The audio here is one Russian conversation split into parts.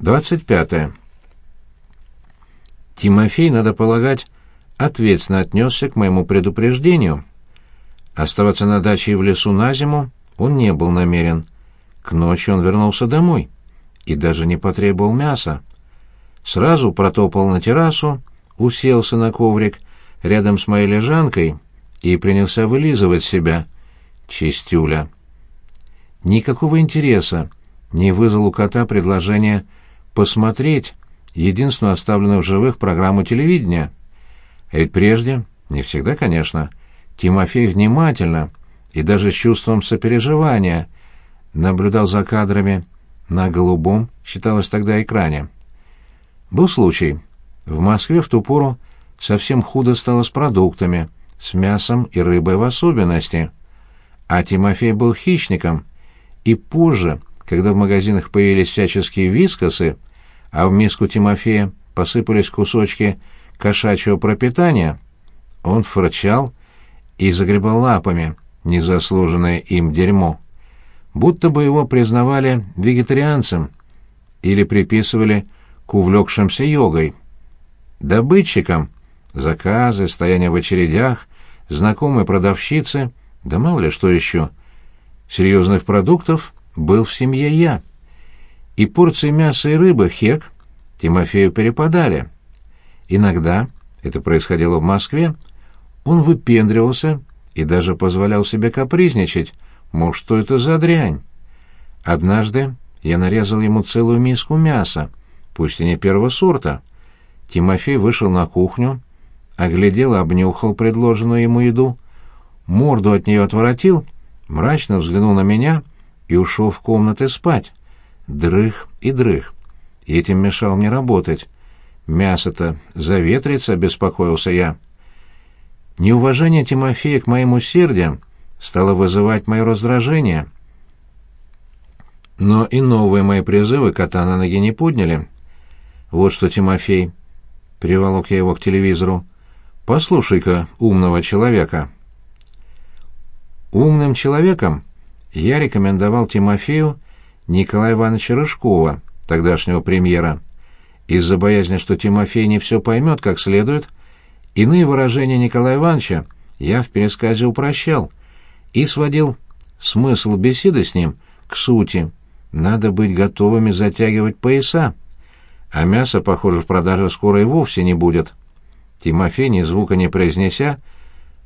25. Тимофей, надо полагать, ответственно отнесся к моему предупреждению. Оставаться на даче и в лесу на зиму он не был намерен. К ночи он вернулся домой и даже не потребовал мяса. Сразу протопал на террасу, уселся на коврик рядом с моей лежанкой и принялся вылизывать себя. Чистюля. Никакого интереса не вызвал у кота предложение посмотреть единственную оставленную в живых программу телевидения. А ведь прежде, не всегда, конечно, Тимофей внимательно и даже с чувством сопереживания наблюдал за кадрами на голубом, считалось тогда, экране. Был случай. В Москве в ту пору совсем худо стало с продуктами, с мясом и рыбой в особенности. А Тимофей был хищником, и позже, когда в магазинах появились всяческие вискосы, а в миску Тимофея посыпались кусочки кошачьего пропитания, он фырчал и загребал лапами незаслуженное им дерьмо. Будто бы его признавали вегетарианцем или приписывали к увлекшимся йогой. Добытчикам заказы, стояние в очередях, знакомые продавщицы, да мало ли что еще. Серьезных продуктов был в семье я и порции мяса и рыбы хек Тимофею перепадали. Иногда, это происходило в Москве, он выпендривался и даже позволял себе капризничать, мол, что это за дрянь. Однажды я нарезал ему целую миску мяса, пусть и не первого сорта. Тимофей вышел на кухню, оглядел и обнюхал предложенную ему еду, морду от нее отворотил, мрачно взглянул на меня и ушел в комнаты спать дрых и дрых. И этим мешал мне работать. Мясо-то заветрится, беспокоился я. Неуважение Тимофея к моим усердиям стало вызывать мое раздражение. Но и новые мои призывы кота на ноги не подняли. Вот что, Тимофей, приволок я его к телевизору, послушай-ка умного человека. Умным человеком я рекомендовал Тимофею Николая Ивановича Рыжкова, тогдашнего премьера. Из-за боязни, что Тимофей не все поймет как следует, иные выражения Николая Ивановича я в пересказе упрощал и сводил смысл беседы с ним к сути. Надо быть готовыми затягивать пояса. А мяса, похоже, в продаже скоро и вовсе не будет. Тимофей, ни звука не произнеся,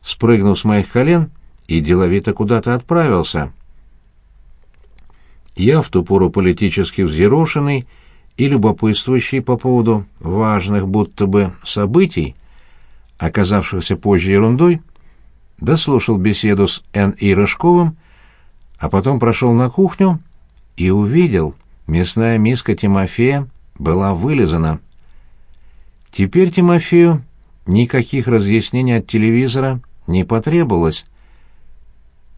спрыгнул с моих колен и деловито куда-то отправился. Я в ту пору политически взъерошенный и любопытствующий по поводу важных будто бы событий, оказавшихся позже ерундой, дослушал беседу с Н.И. Рыжковым, а потом прошел на кухню и увидел, мясная миска Тимофея была вылизана. Теперь Тимофею никаких разъяснений от телевизора не потребовалось.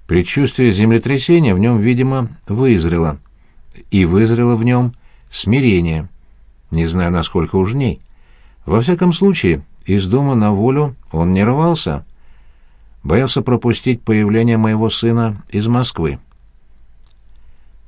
Предчувствие землетрясения в нем, видимо, вызрело. И вызрело в нем смирение. Не знаю, насколько уж ней. Во всяком случае, из дома на волю он не рвался. Боялся пропустить появление моего сына из Москвы.